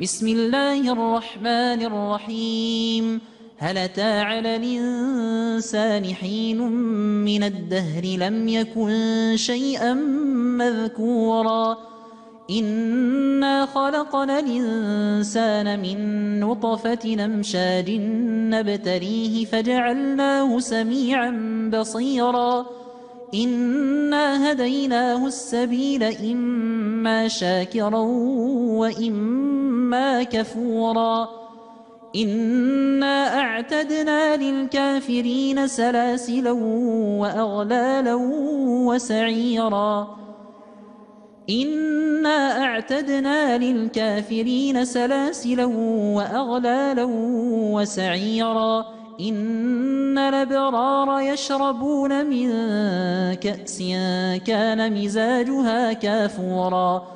بسم الله الرحمن الرحيم هل أتى على الإنسان حين من الدهر لم يكن شيئا مذكورا؟ إنا خلقنا الإنسان من نطفة نمشاج نبتليه فجعلناه سميعا بصيرا. إنا هديناه السبيل إما شاكرا وإما كفورا إنا أعتدنا للكافرين سلاسلا وأغلالا وسعيرا إنا أعتدنا للكافرين سلاسلا وأغلالا وسعيرا إن الأبرار يشربون من كأس كان مزاجها كافورا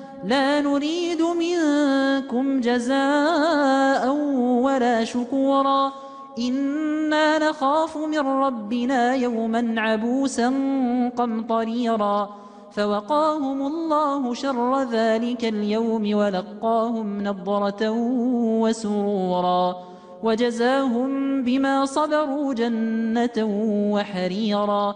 لا نريد منكم جزاء ولا شكورا. إنا نخاف من ربنا يوما عبوسا قمطريرا. فوقاهم الله شر ذلك اليوم ولقاهم نضرة وسرورا. وجزاهم بما صبروا جنة وحريرا.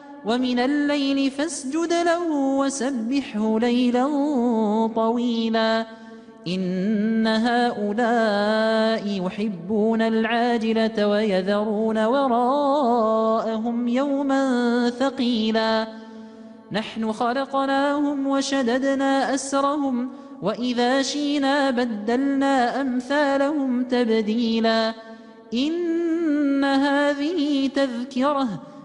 ومن الليل فاسجد له وسبحه ليلا طويلا. إن هؤلاء يحبون العاجلة ويذرون وراءهم يوما ثقيلا. نحن خلقناهم وشددنا أسرهم وإذا شينا بدلنا أمثالهم تبديلا. إن هذه تذكرة